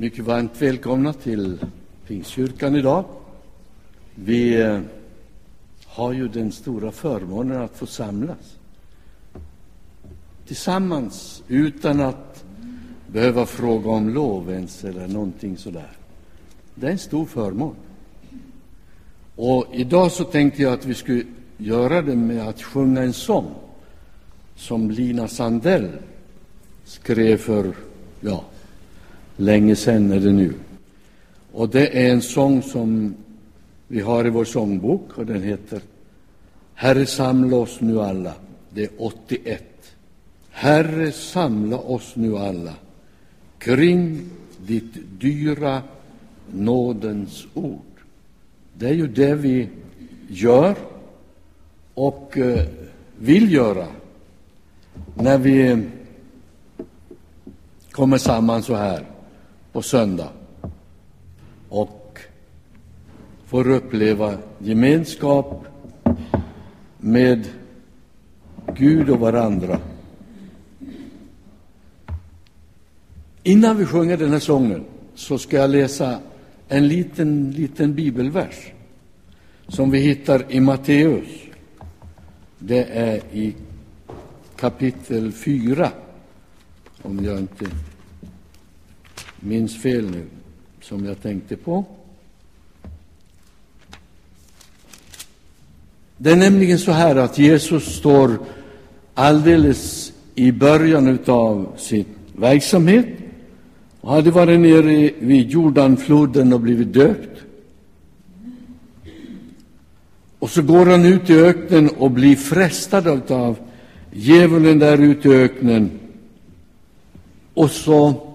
Mycket varmt välkomna till Pingstkyrkan idag. Vi eh, har ju den stora förmånen att få samlas tillsammans utan att behöva fråga om lov ens eller någonting sådär. Det är en stor förmån. Och idag så tänkte jag att vi skulle göra det med att sjunga en sång som Lina Sandell skrev för, ja, länge sedan är det nu. Och det är en sång som vi har i vår sångbok och den heter Herre, samla oss nu alla. Det är 81. Herre, samla oss nu alla kring ditt dyra nådens ord. Det är ju det vi gör och eh, vill göra när vi kommer samman så här på söndag och får uppleva gemenskap med Gud och varandra. Innan vi sjunger den här sången så ska jag läsa en liten, liten bibelvers som vi hittar i Matteus. Det är i kapitel 4, om jag inte minns fel nu, som jag tänkte på. Det är nämligen så här att Jesus står alldeles i början av sin verksamhet och hade varit nere vid Jordanfloden och blivit döpt. Och så går han ut i öknen och blir frestad av djävulen där ute i öknen. Och så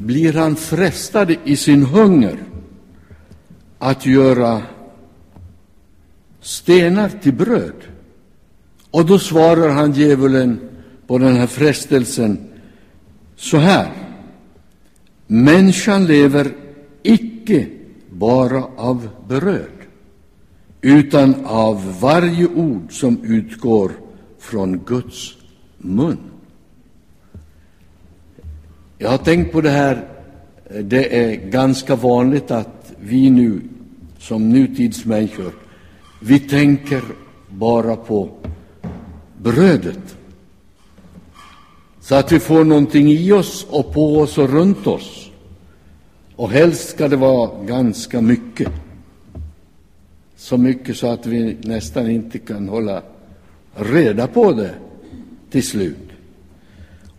blir han frestad i sin hunger att göra stenar till bröd. Och då svarar han djävulen på den här frestelsen så här. Människan lever icke bara av bröd, utan av varje ord som utgår från Guds mun. Jag har tänkt på det här. Det är ganska vanligt att vi nu, som nutidsmänniskor, vi tänker bara på brödet. Så att vi får någonting i oss och på oss och runt oss. Och helst ska det vara ganska mycket. Så mycket så att vi nästan inte kan hålla reda på det till slut.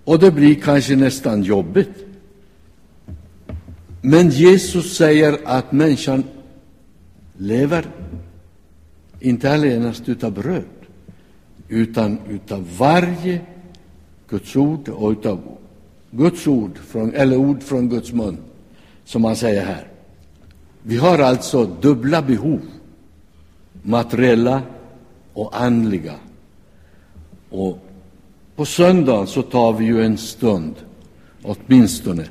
Och det blir kanske nästan jobbigt. Men Jesus säger att människan lever inte allenast utav bröd, utan utav varje Guds ord och utav Guds ord, från, eller ord från Guds mun, som han säger här. Vi har alltså dubbla behov, materiella och andliga. Och på söndag så tar vi ju en stund, åtminstone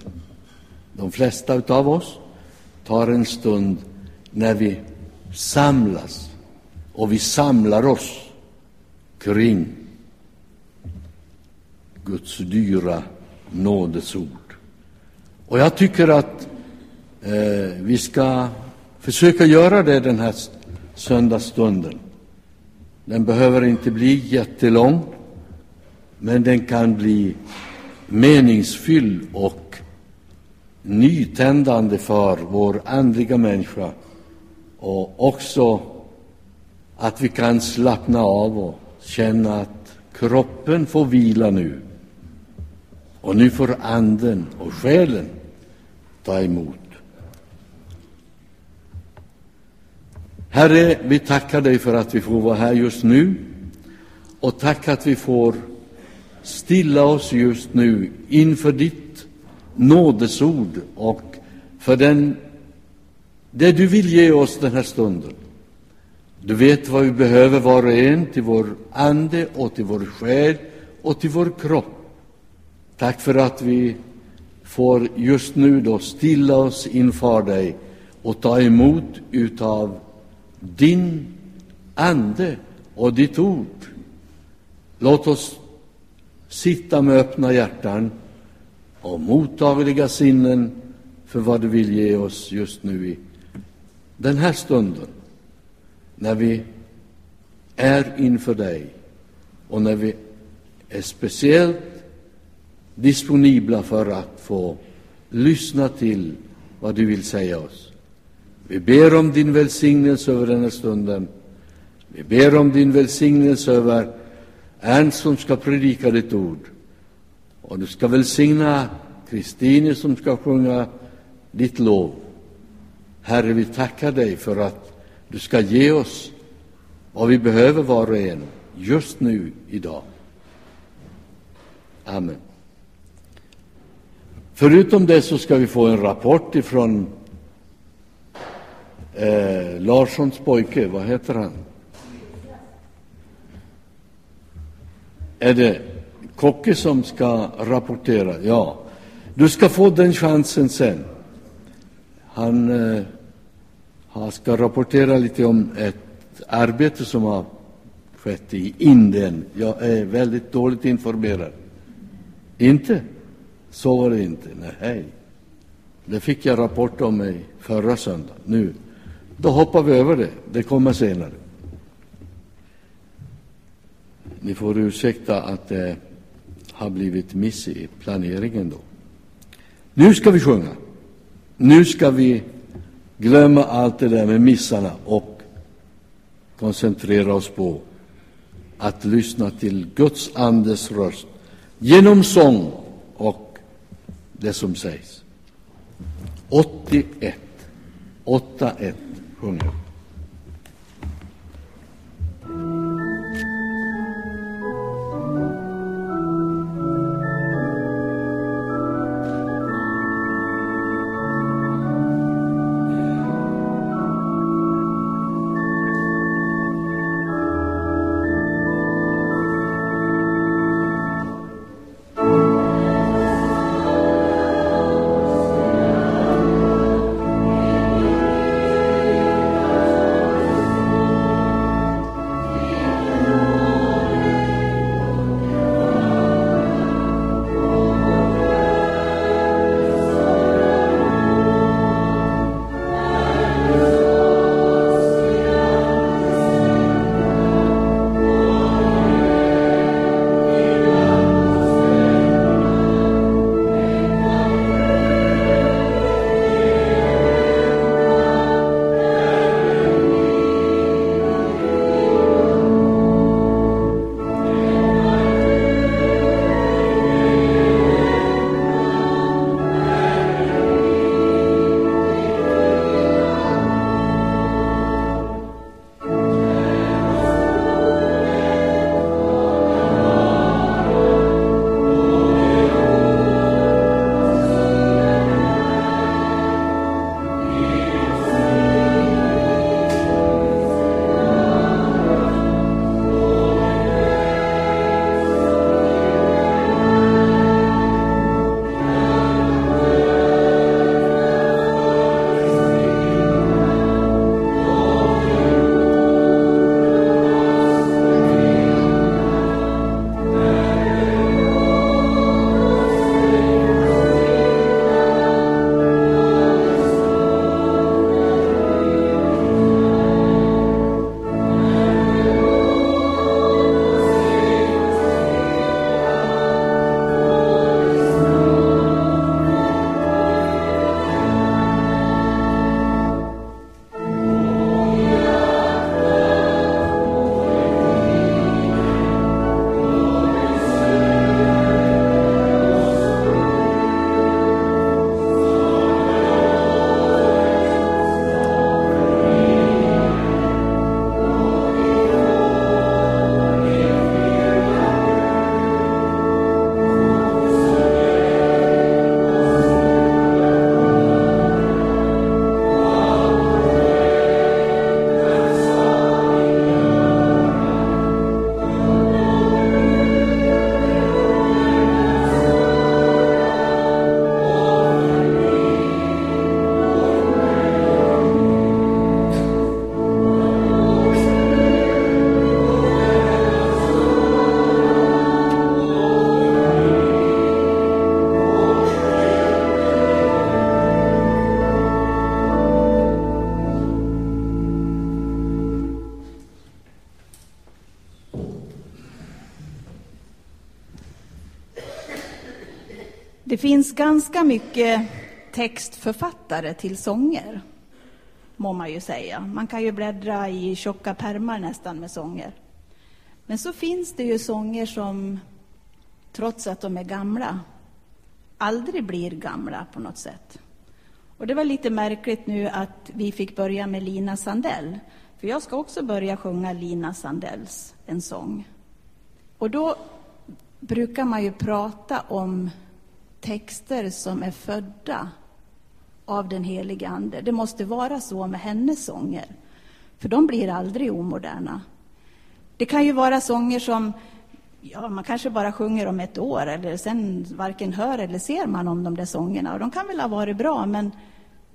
de flesta av oss tar en stund när vi samlas och vi samlar oss kring Guds dyra nådesord. Och jag tycker att eh, vi ska försöka göra det den här söndagsstunden. Den behöver inte bli jättelång, men den kan bli meningsfylld och nytändande för vår andliga människa och också att vi kan slappna av och känna att kroppen får vila nu. Och nu får anden och själen ta emot. Herre, vi tackar dig för att vi får vara här just nu och tack att vi får stilla oss just nu inför ditt nådesord och för den, det du vill ge oss den här stunden. Du vet vad vi behöver var och en till vår ande och till vår själ och till vår kropp. Tack för att vi får just nu då stilla oss inför dig och ta emot utav din ande och ditt ord. Låt oss sitta med öppna hjärtan och mottagliga sinnen för vad du vill ge oss just nu i den här stunden, när vi är inför dig och när vi är speciellt disponibla för att få lyssna till vad du vill säga oss. Vi ber om din välsignelse över den här stunden. Vi ber om din välsignelse över Ernst som ska predika ditt ord. Och du ska välsigna Kristine som ska sjunga ditt lov. Herre, vi tackar dig för att du ska ge oss vad vi behöver var och en just nu, idag. Amen. Förutom det så ska vi få en rapport ifrån eh, Larssons pojke, vad heter han? Är det Kocke som ska rapportera? Ja. Du ska få den chansen sen. Han, eh, han ska rapportera lite om ett arbete som har skett i Indien. Jag är väldigt dåligt informerad. Inte? Så var det inte. Nej. Det fick jag rapport om mig förra söndagen. Nu, då hoppar vi över det. Det kommer senare. Ni får ursäkta att det har blivit miss i planeringen då. Nu ska vi sjunga. Nu ska vi glömma allt det där med missarna och koncentrera oss på att lyssna till Guds andes röst genom sång och det som sägs. 81. 81 sjunger finns ganska mycket textförfattare till sånger, må man ju säga. Man kan ju bläddra i tjocka pärmar nästan med sånger. Men så finns det ju sånger som, trots att de är gamla, aldrig blir gamla på något sätt. Och det var lite märkligt nu att vi fick börja med Lina Sandell. För jag ska också börja sjunga Lina Sandells En sång. Och då brukar man ju prata om texter som är födda av den helige Ande. Det måste vara så med hennes sånger, för de blir aldrig omoderna. Det kan ju vara sånger som ja, man kanske bara sjunger om ett år, eller sen varken hör eller ser man om de där sångerna. Och de kan väl ha varit bra, men,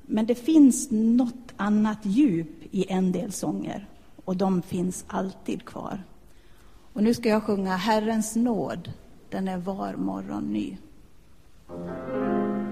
men det finns något annat djup i en del sånger, och de finns alltid kvar. Och nu ska jag sjunga Herrens nåd, den är var morgon ny. Thank you.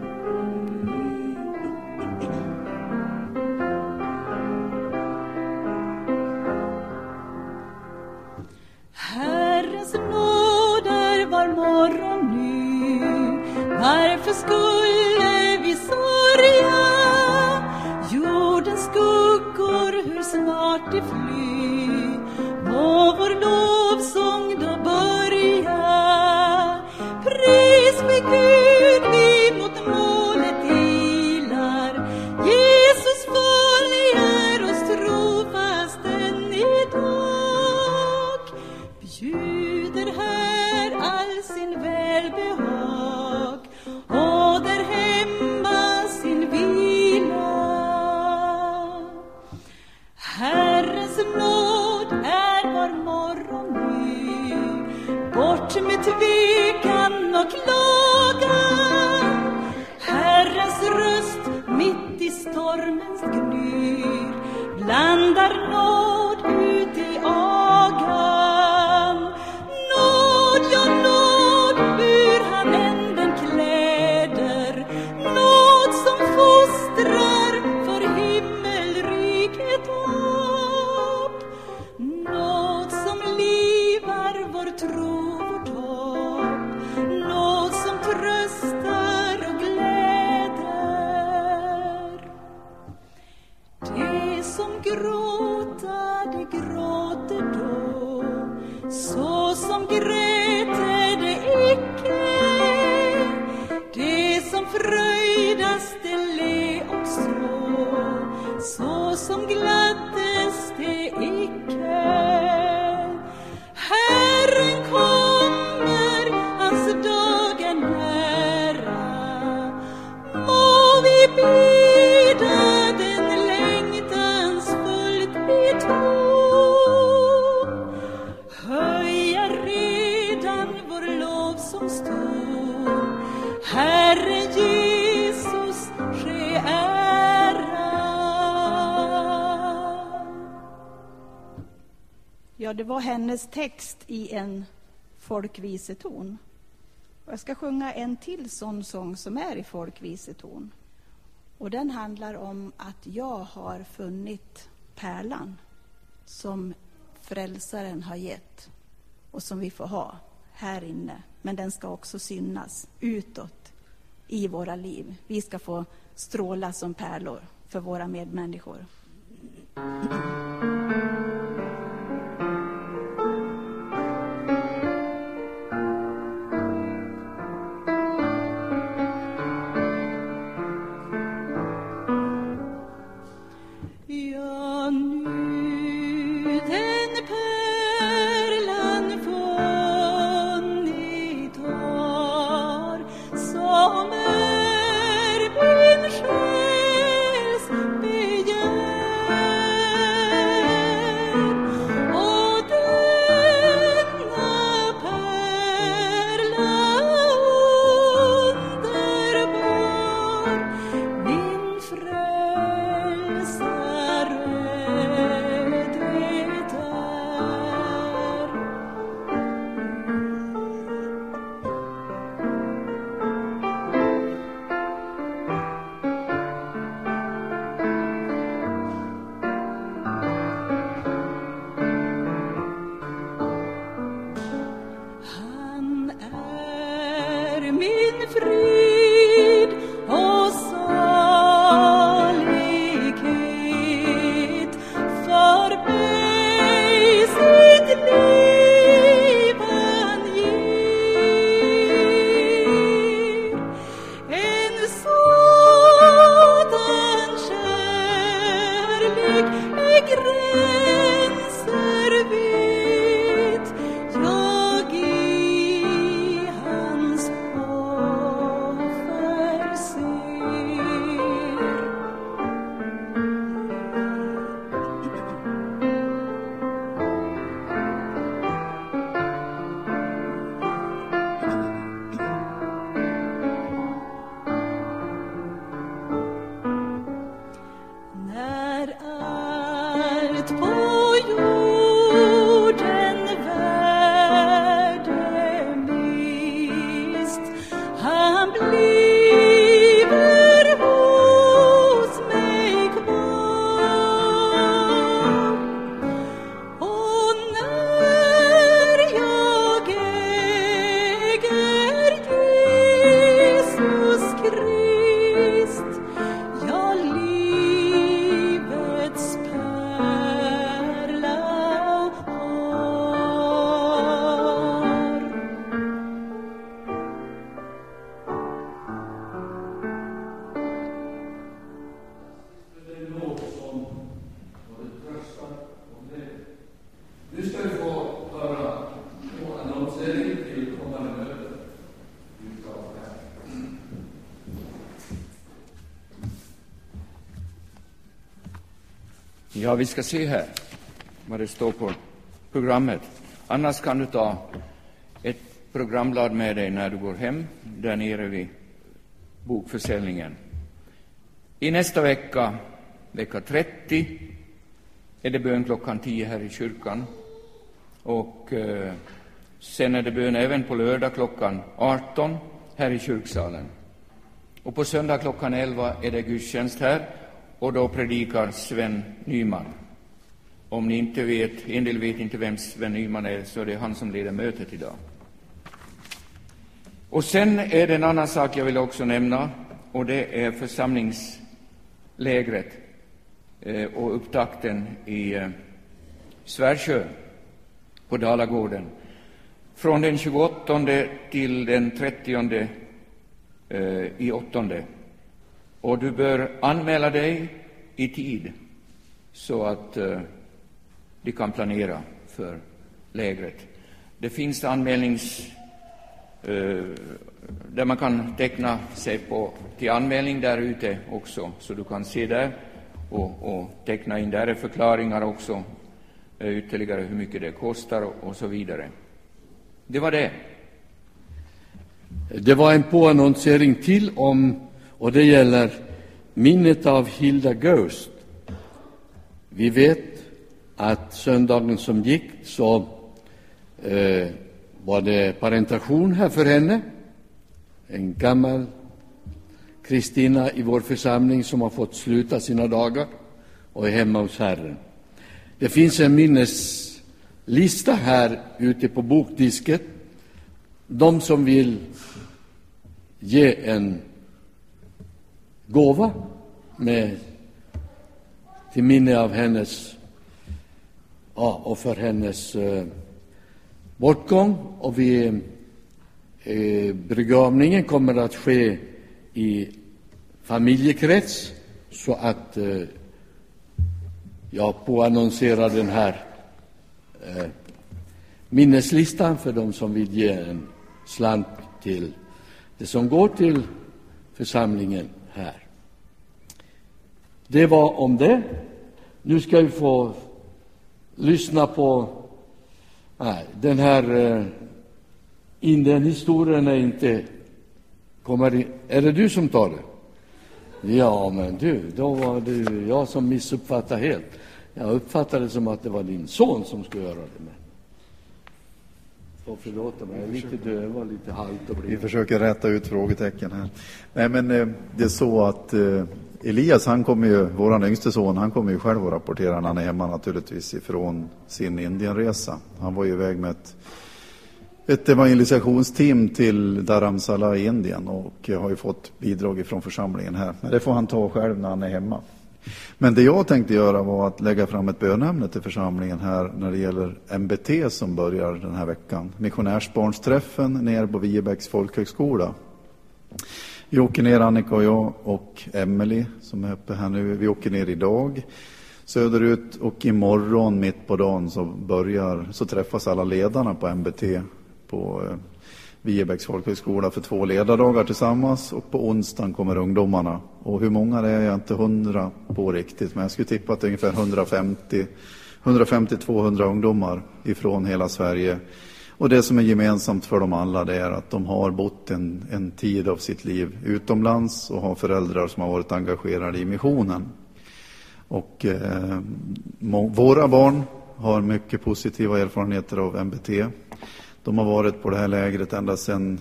Det var hennes text i en folkviseton. Jag ska sjunga en till sån sång som är i folkviseton. Och den handlar om att jag har funnit pärlan som frälsaren har gett och som vi får ha här inne. Men den ska också synas utåt i våra liv. Vi ska få stråla som pärlor för våra medmänniskor. Ja, vi ska se här vad det står på programmet. Annars kan du ta ett programblad med dig när du går hem, där nere vid bokförsäljningen. I nästa vecka, vecka 30, är det bön klockan 10 här i kyrkan. Och eh, sen är det bön även på lördag klockan 18 här i kyrksalen. Och på söndag klockan 11 är det gudstjänst här och då predikar Sven Nyman. Om ni inte vet, en del vet inte vem Sven Nyman är, så är det han som leder mötet idag. Och sen är det en annan sak jag vill också nämna, och det är församlingslägret eh, och upptakten i eh, Svärsjö på Dalagården. Från den 28 till den 30 eh, i åttonde. Och du bör anmäla dig i tid så att eh, de kan planera för lägret. Det finns anmälnings... Eh, där man kan teckna sig på, till anmälning där ute också, så du kan se där och, och teckna in. Där är förklaringar också, eh, ytterligare hur mycket det kostar och, och så vidare. Det var det. Det var en påannonsering till om, och det gäller minnet av Hilda Ghost. Vi vet att söndagen som gick så eh, var det parentation här för henne. En gammal Kristina i vår församling som har fått sluta sina dagar och är hemma hos Herren. Det finns en minneslista här ute på bokdisket. De som vill ge en gåva med, till minne av hennes ja, och för hennes eh, bortgång. Och vi, eh, begravningen kommer att ske i familjekrets så att eh, jag påannonserar den här eh, minneslistan för de som vill ge en slant till det som går till församlingen här. Det var om det. Nu ska vi få lyssna på nej, den här eh, Indien-historien är inte kommer in. Är det du som tar det? Ja, men du, då var det jag som missuppfattade helt. Jag uppfattade det som att det var din son som skulle göra det. Men får förlåta mig, jag är lite döv och lite halt och Vi försöker rätta ut frågetecken här. Nej, men eh, det är så att eh, Elias, han kommer ju, våran yngste son, han kommer ju själv att rapportera när han är hemma naturligtvis ifrån sin Indienresa. Han var ju iväg med ett, ett evangelisationsteam till Dharamsala i Indien och har ju fått bidrag ifrån församlingen här. Men det får han ta själv när han är hemma. Men det jag tänkte göra var att lägga fram ett bönämne till församlingen här när det gäller MBT som börjar den här veckan. Missionärsbarnsträffen ner på Viebäcks folkhögskola. Vi åker ner, Annika och jag och Emelie som är uppe här nu. Vi åker ner idag söderut och imorgon mitt på dagen så börjar, så träffas alla ledarna på MBT på eh, Viebäcks folkhögskola för två ledardagar tillsammans och på onsdagen kommer ungdomarna. Och hur många det är jag inte hundra på riktigt, men jag skulle tippa att det är ungefär 150 150-200 ungdomar ifrån hela Sverige. Och det som är gemensamt för dem alla det är att de har bott en, en tid av sitt liv utomlands och har föräldrar som har varit engagerade i missionen. Och eh, våra barn har mycket positiva erfarenheter av MBT. De har varit på det här lägret ända sedan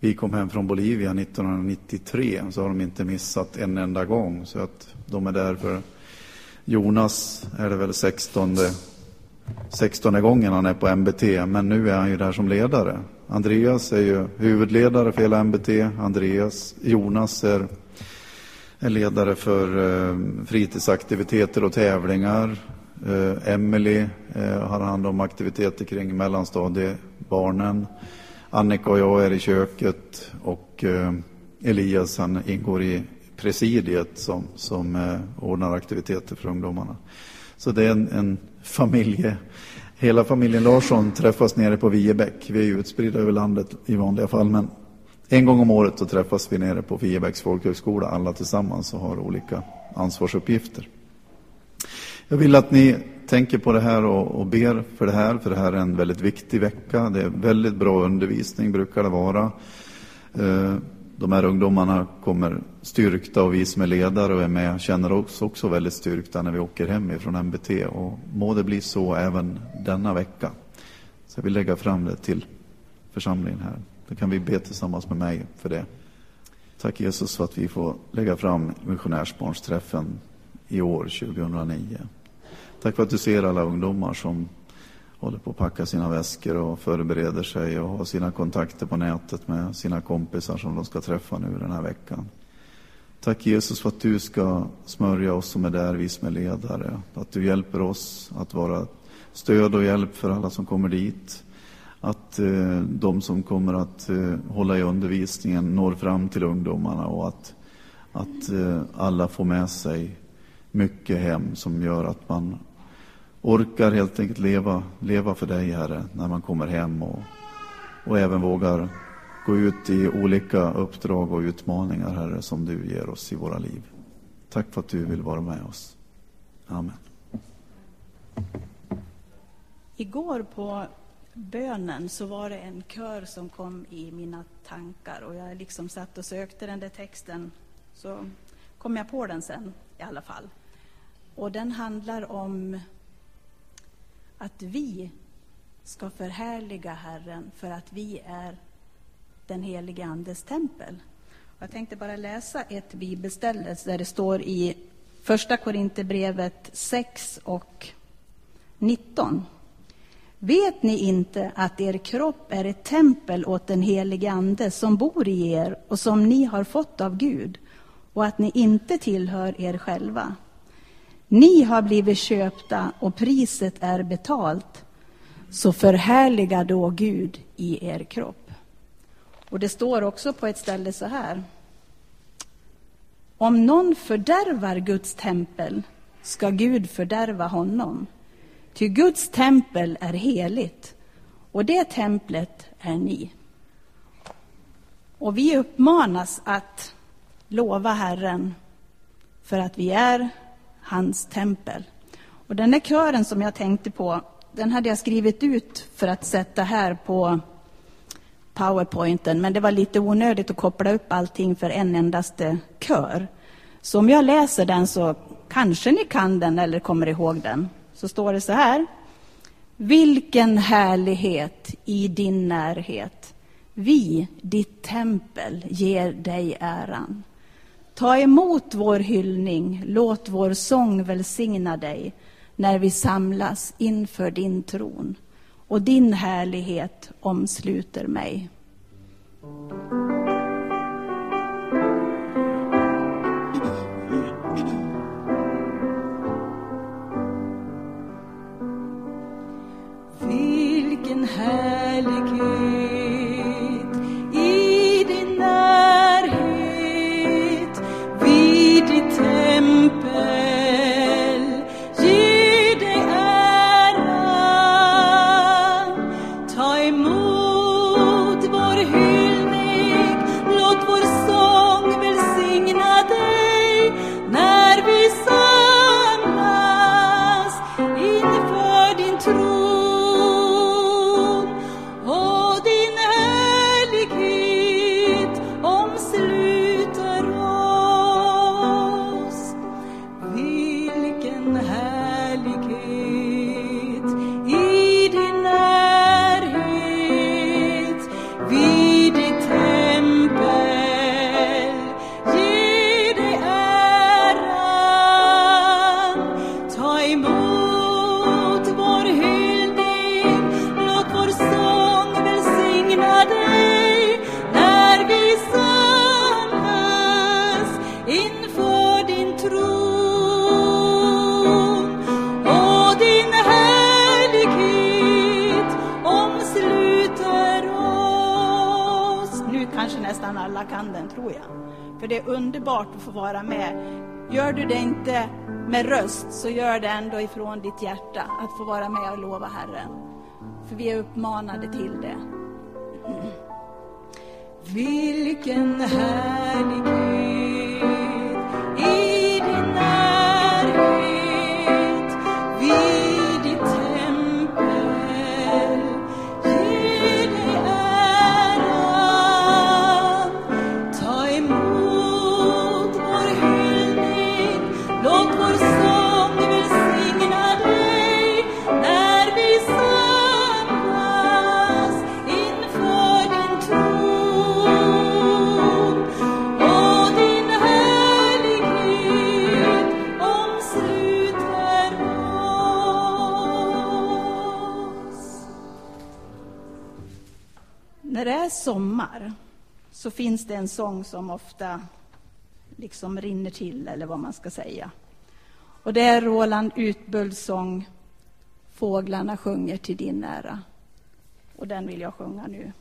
vi kom hem från Bolivia 1993. Så har de inte missat en enda gång. Så att de är där för Jonas är det väl 16 16 gången han är på MBT, men nu är han ju där som ledare. Andreas är ju huvudledare för hela MBT. Andreas, Jonas är, är ledare för eh, fritidsaktiviteter och tävlingar. Eh, Emily eh, har hand om aktiviteter kring mellanstadiebarnen. Annika och jag är i köket och eh, Elias han ingår i presidiet som, som eh, ordnar aktiviteter för ungdomarna. Så det är en, en familje... Hela familjen Larsson träffas nere på Viebäck. Vi är ju utspridda över landet i vanliga fall, men en gång om året så träffas vi nere på Viebäcks folkhögskola alla tillsammans och har olika ansvarsuppgifter. Jag vill att ni tänker på det här och, och ber för det här, för det här är en väldigt viktig vecka. Det är väldigt bra undervisning, brukar det vara. Eh, de här ungdomarna kommer styrkta och vi som är ledare och är med känner oss också väldigt styrkta när vi åker hem ifrån MBT. Och må det bli så även denna vecka. Så jag vill lägga fram det till församlingen här. Då kan vi be tillsammans med mig för det. Tack Jesus för att vi får lägga fram missionärsbarnsträffen i år, 2009. Tack för att du ser alla ungdomar som håller på att packa sina väskor och förbereder sig och har sina kontakter på nätet med sina kompisar som de ska träffa nu den här veckan. Tack Jesus för att du ska smörja oss som är där, vi som är ledare. Att du hjälper oss att vara stöd och hjälp för alla som kommer dit. Att eh, de som kommer att eh, hålla i undervisningen når fram till ungdomarna och att, att eh, alla får med sig mycket hem som gör att man orkar helt enkelt leva, leva för dig, Herre, när man kommer hem och, och även vågar gå ut i olika uppdrag och utmaningar, Herre, som du ger oss i våra liv. Tack för att du vill vara med oss. Amen. Igår på bönen så var det en kör som kom i mina tankar och jag liksom satt och sökte den där texten så kom jag på den sen i alla fall. Och den handlar om att vi ska förhärliga Herren för att vi är den helige Andes tempel. Jag tänkte bara läsa ett bibelställe där det står i Första Korinthierbrevet 6 och 19. Vet ni inte att er kropp är ett tempel åt den helige Ande som bor i er och som ni har fått av Gud och att ni inte tillhör er själva? Ni har blivit köpta och priset är betalt. Så förhärliga då Gud i er kropp. Och det står också på ett ställe så här. Om någon fördärvar Guds tempel ska Gud fördärva honom. Ty Guds tempel är heligt och det templet är ni. Och vi uppmanas att lova Herren för att vi är hans tempel. Och den där kören som jag tänkte på, den hade jag skrivit ut för att sätta här på powerpointen, men det var lite onödigt att koppla upp allting för en endaste kör. Så om jag läser den så kanske ni kan den eller kommer ihåg den. Så står det så här. Vilken härlighet i din närhet. Vi, ditt tempel, ger dig äran. Ta emot vår hyllning, låt vår sång välsigna dig när vi samlas inför din tron och din härlighet omsluter mig. För det är underbart att få vara med Gör du det inte med röst så gör det ändå ifrån ditt hjärta att få vara med och lova Herren. För vi är uppmanade till det. Mm. Vilken härlig sommar så finns det en sång som ofta liksom rinner till, eller vad man ska säga. Och det är Roland Utbults sång Fåglarna sjunger till din ära. Och den vill jag sjunga nu.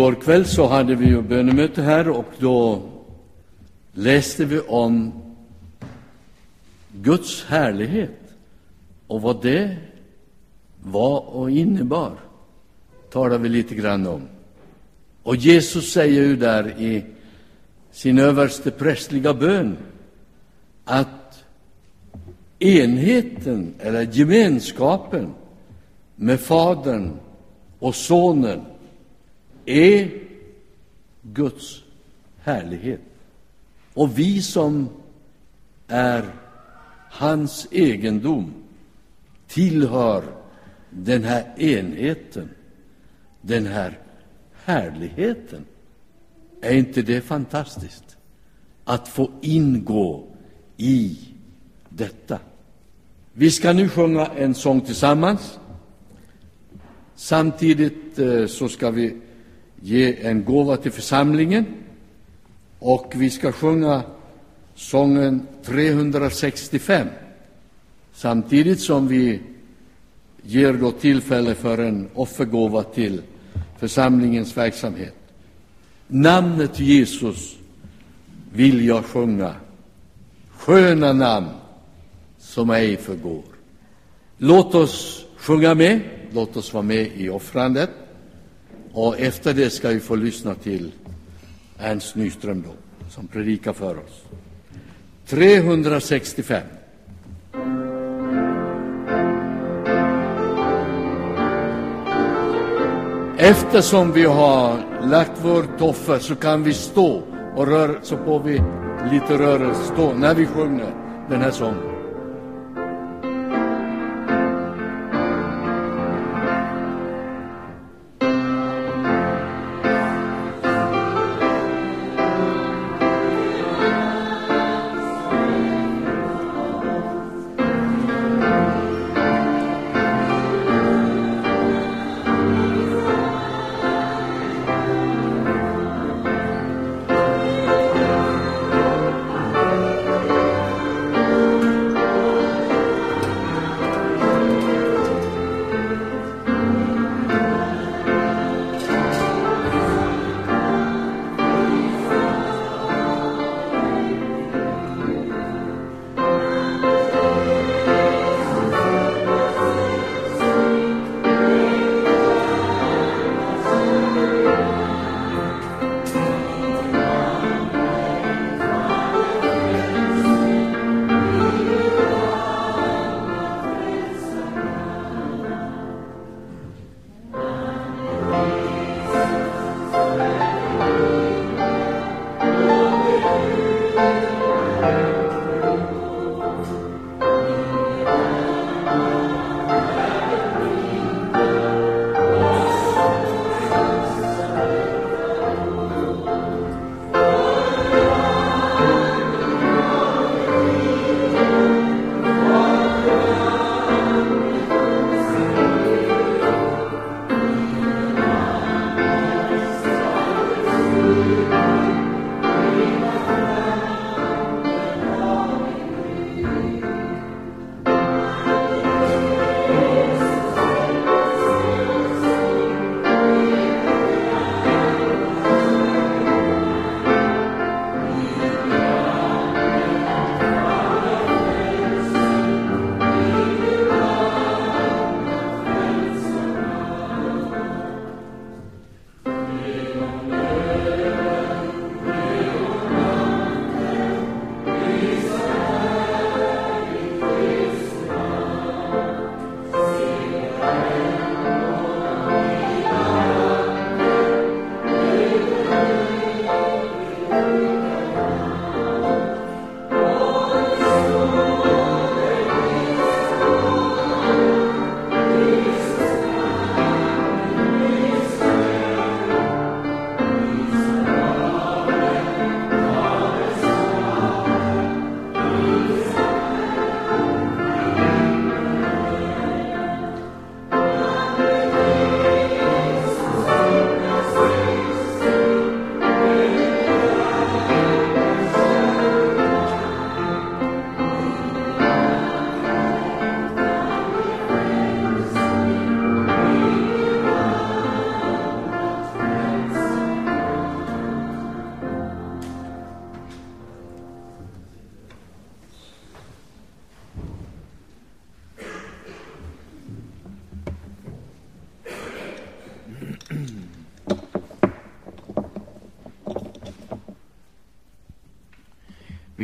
Igår kväll så hade vi ju bönemöte här och då läste vi om Guds härlighet och vad det var och innebar. Talar vi lite grann om. Och Jesus säger ju där i sin överste prästliga bön att enheten eller gemenskapen med Fadern och Sonen är Guds härlighet. Och vi som är hans egendom tillhör den här enheten, den här härligheten. Är inte det fantastiskt? Att få ingå i detta. Vi ska nu sjunga en sång tillsammans. Samtidigt eh, så ska vi ge en gåva till församlingen och vi ska sjunga sången 365 samtidigt som vi ger då tillfälle för en offergåva till församlingens verksamhet. Namnet Jesus vill jag sjunga, sköna namn som ej förgår. Låt oss sjunga med, låt oss vara med i offrandet. Och efter det ska vi få lyssna till Ernst Nyström då, som predikar för oss. 365. Eftersom vi har lagt vår toffe så kan vi stå och röra, så får vi lite rörelse, stå när vi sjunger den här sången.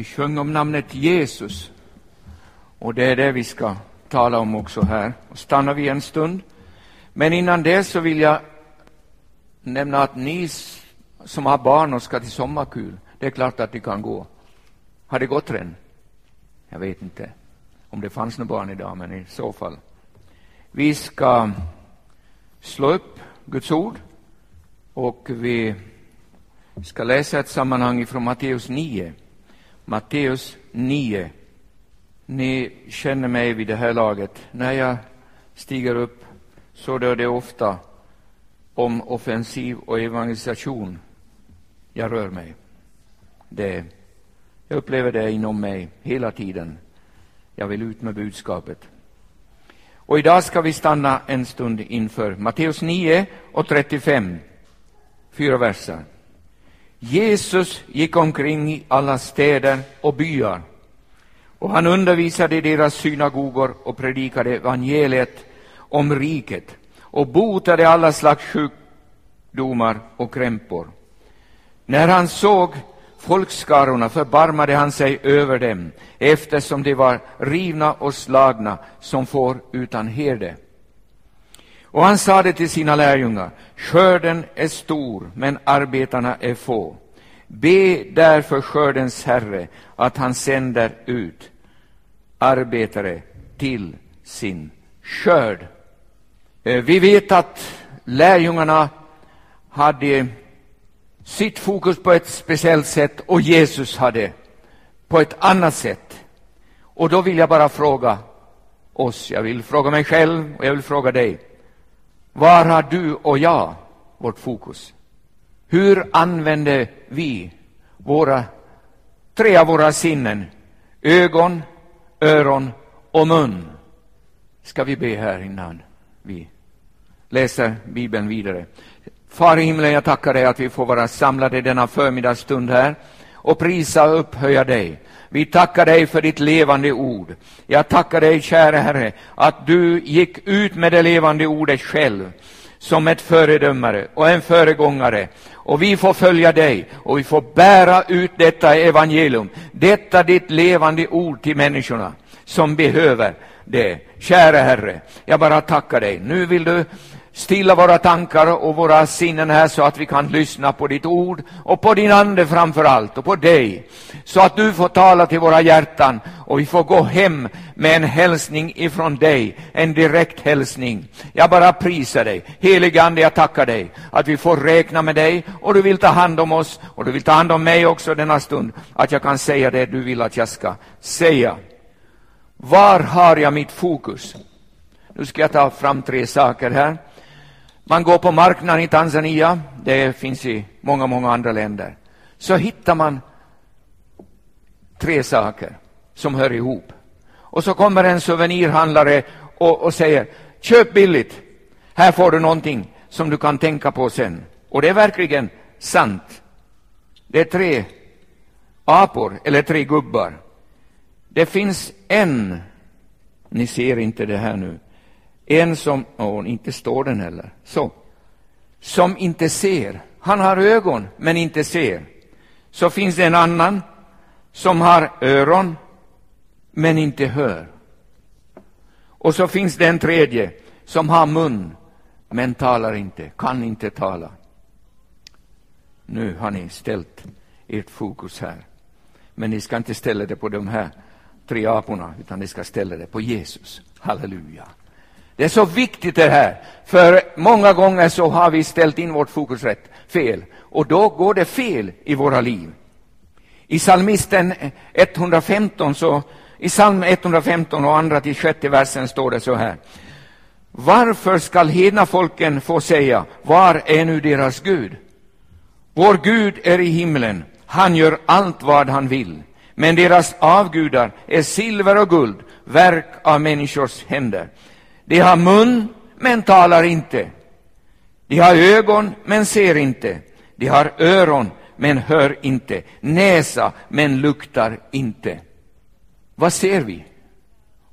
Sjöng om namnet Jesus. Och det är det vi ska tala om också här. Och stannar vi en stund. Men innan det så vill jag nämna att ni som har barn och ska till sommarkul, det är klart att ni kan gå. Har det gått redan? Jag vet inte om det fanns några barn idag, men i så fall. Vi ska slå upp Guds ord och vi ska läsa ett sammanhang från Matteus 9. Matteus 9. Ni känner mig vid det här laget. När jag stiger upp så är det ofta om offensiv och evangelisation jag rör mig. Det, jag upplever det inom mig hela tiden. Jag vill ut med budskapet. Och idag ska vi stanna en stund inför Matteus 9 och 35. Fyra verser. Jesus gick omkring i alla städer och byar och han undervisade i deras synagogor och predikade evangeliet om riket och botade alla slags sjukdomar och krämpor. När han såg folkskarorna förbarmade han sig över dem eftersom de var rivna och slagna som får utan herde. Och han sade till sina lärjungar, skörden är stor, men arbetarna är få. Be därför skördens Herre att han sänder ut arbetare till sin skörd. Eh, vi vet att lärjungarna hade sitt fokus på ett speciellt sätt och Jesus hade på ett annat sätt. Och då vill jag bara fråga oss, jag vill fråga mig själv och jag vill fråga dig. Var har du och jag vårt fokus? Hur använder vi våra tre av våra sinnen, ögon, öron och mun? Ska vi be här innan vi läser Bibeln vidare. Far i himlen, jag tackar dig att vi får vara samlade denna förmiddagsstund här och prisa och upphöja dig. Vi tackar dig för ditt levande ord. Jag tackar dig, kära Herre, att du gick ut med det levande ordet själv som ett föredömare och en föregångare. Och vi får följa dig och vi får bära ut detta evangelium, detta ditt levande ord till människorna som behöver det. Kära Herre, jag bara tackar dig. Nu vill du stilla våra tankar och våra sinnen här så att vi kan lyssna på ditt ord och på din ande framför allt och på dig. Så att du får tala till våra hjärtan och vi får gå hem med en hälsning ifrån dig, en direkt hälsning. Jag bara prisar dig. Helige Ande, jag tackar dig att vi får räkna med dig och du vill ta hand om oss och du vill ta hand om mig också denna stund. Att jag kan säga det du vill att jag ska säga. Var har jag mitt fokus? Nu ska jag ta fram tre saker här. Man går på marknaden i Tanzania, det finns i många, många andra länder. Så hittar man tre saker som hör ihop. Och så kommer en souvenirhandlare och, och säger köp billigt, här får du någonting som du kan tänka på sen. Och det är verkligen sant. Det är tre apor, eller tre gubbar. Det finns en, ni ser inte det här nu, en som, oh, inte står den heller, så, som inte ser. Han har ögon, men inte ser. Så finns det en annan som har öron, men inte hör. Och så finns det en tredje som har mun, men talar inte, kan inte tala. Nu har ni ställt ert fokus här. Men ni ska inte ställa det på de här tre aporna, utan ni ska ställa det på Jesus. Halleluja. Det är så viktigt det här, för många gånger så har vi ställt in vårt fokus rätt fel och då går det fel i våra liv. I psalmisten 115 så i psalm 115 och andra till sjätte versen står det så här. Varför skall hedna folken få säga, var är nu deras Gud? Vår Gud är i himlen, han gör allt vad han vill. Men deras avgudar är silver och guld, verk av människors händer. De har mun, men talar inte. De har ögon, men ser inte. De har öron, men hör inte. Näsa, men luktar inte. Vad ser vi?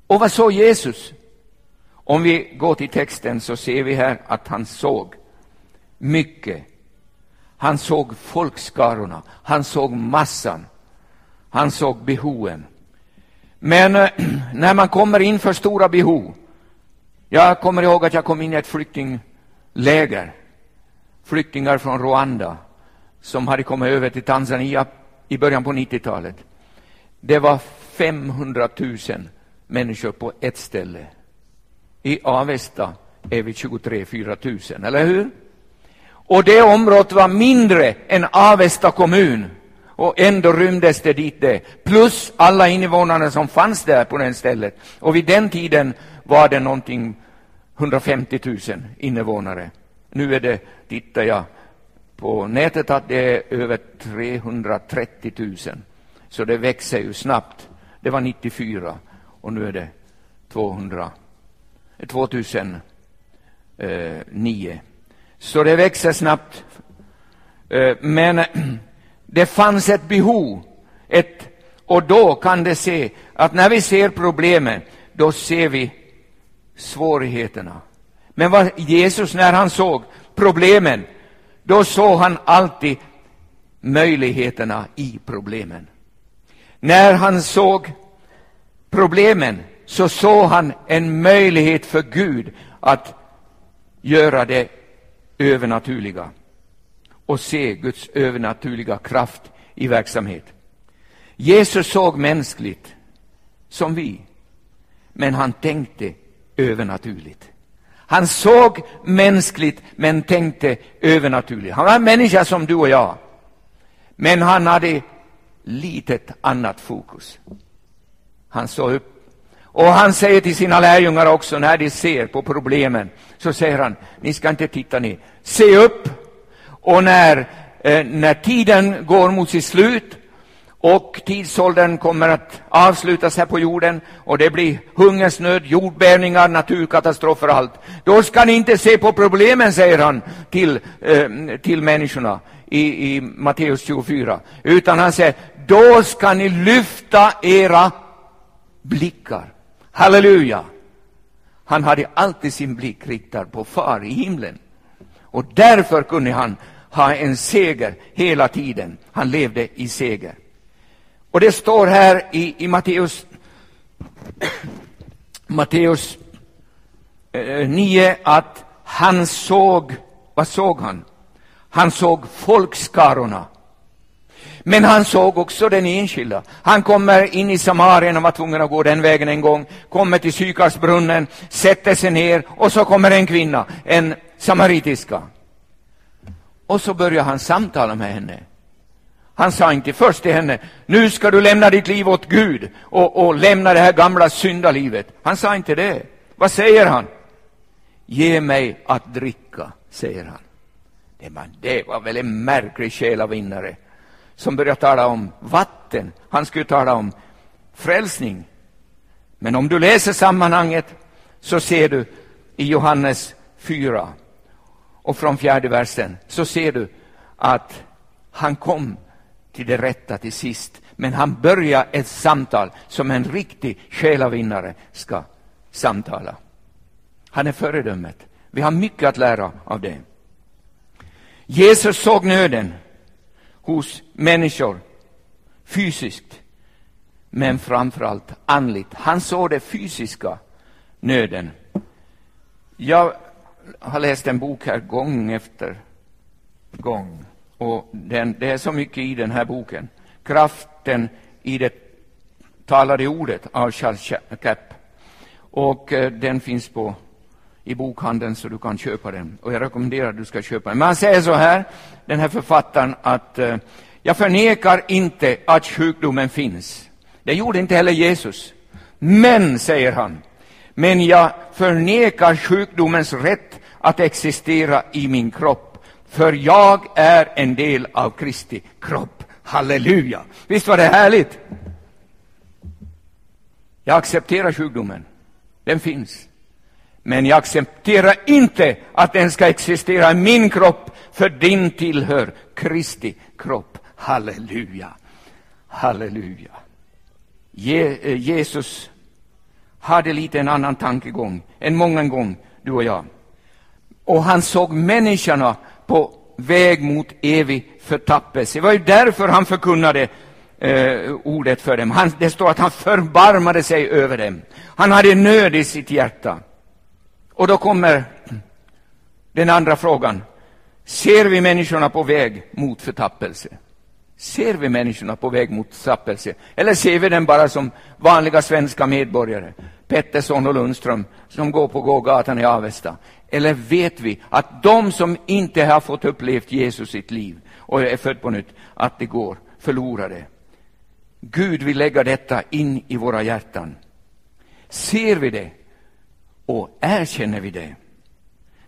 Och vad såg Jesus? Om vi går till texten så ser vi här att han såg mycket. Han såg folkskarorna, han såg massan, han såg behoven. Men eh, när man kommer in för stora behov jag kommer ihåg att jag kom in i ett flyktingläger. Flyktingar från Rwanda som hade kommit över till Tanzania i början på 90-talet. Det var 500 000 människor på ett ställe. I Avesta är vi 23 4 000, eller hur? Och det området var mindre än Avesta kommun. Och ändå rymdes det dit det. Plus alla invånare som fanns där på det stället. Och vid den tiden var det någonting 150 000 invånare. Nu är det, tittar jag på nätet, att det är över 330 000. Så det växer ju snabbt. Det var 94 och nu är det 200, 2009. Eh, eh, Så det växer snabbt. Eh, men det fanns ett behov. Ett, och då kan det se att när vi ser problemen, då ser vi svårigheterna. Men vad Jesus, när han såg problemen, då såg han alltid möjligheterna i problemen. När han såg problemen så såg han en möjlighet för Gud att göra det övernaturliga och se Guds övernaturliga kraft i verksamhet. Jesus såg mänskligt som vi, men han tänkte övernaturligt. Han såg mänskligt, men tänkte övernaturligt. Han var en människa som du och jag, men han hade litet annat fokus. Han såg upp. Och han säger till sina lärjungar också när de ser på problemen, så säger han, ni ska inte titta ner, se upp. Och när, eh, när tiden går mot sitt slut och tidsåldern kommer att avslutas här på jorden och det blir hungersnöd, jordbävningar, naturkatastrofer och allt. Då ska ni inte se på problemen, säger han till, eh, till människorna i, i Matteus 24, utan han säger, då ska ni lyfta era blickar. Halleluja! Han hade alltid sin blick riktad på far i himlen. Och därför kunde han ha en seger hela tiden. Han levde i seger. Och det står här i, i Matteus, Matteus eh, 9 att han såg, vad såg han? Han såg folkskarorna. Men han såg också den enskilda. Han kommer in i Samarien, han var tvungen att gå den vägen en gång, kommer till Sykarsbrunnen, sätter sig ner och så kommer en kvinna, en samaritiska. Och så börjar han samtala med henne. Han sa inte först till henne, nu ska du lämna ditt liv åt Gud och, och lämna det här gamla syndalivet. Han sa inte det. Vad säger han? Ge mig att dricka, säger han. Det var, det var väl en märklig själavinnare som började tala om vatten. Han skulle tala om frälsning. Men om du läser sammanhanget så ser du i Johannes 4 och från fjärde versen så ser du att han kom till det rätta till sist. Men han börjar ett samtal som en riktig själavinnare ska samtala. Han är föredömet. Vi har mycket att lära av det. Jesus såg nöden hos människor fysiskt, men framförallt andligt. Han såg den fysiska nöden. Jag har läst en bok här gång efter gång och den, det är så mycket i den här boken. Kraften i det talade ordet av Charles Capp. Och eh, den finns på, i bokhandeln så du kan köpa den. Och jag rekommenderar att du ska köpa den. Men han säger så här, den här författaren, att eh, jag förnekar inte att sjukdomen finns. Det gjorde inte heller Jesus. Men, säger han, men jag förnekar sjukdomens rätt att existera i min kropp för jag är en del av Kristi kropp. Halleluja! Visst var det härligt? Jag accepterar sjukdomen. Den finns. Men jag accepterar inte att den ska existera i min kropp, för din tillhör Kristi kropp. Halleluja! Halleluja! Je eh, Jesus hade lite en annan tankegång än många gånger du och jag. Och han såg människorna på väg mot evig förtappelse. Det var ju därför han förkunnade eh, ordet för dem. Han, det står att han förbarmade sig över dem. Han hade nöd i sitt hjärta. Och då kommer den andra frågan. Ser vi människorna på väg mot förtappelse? Ser vi människorna på väg mot förtappelse? Eller ser vi dem bara som vanliga svenska medborgare? Pettersson och Lundström som går på gågatan i Avesta. Eller vet vi att de som inte har fått upplevt Jesus sitt liv och är född på nytt, att det går förlorade? Gud vill lägga detta in i våra hjärtan. Ser vi det och erkänner vi det?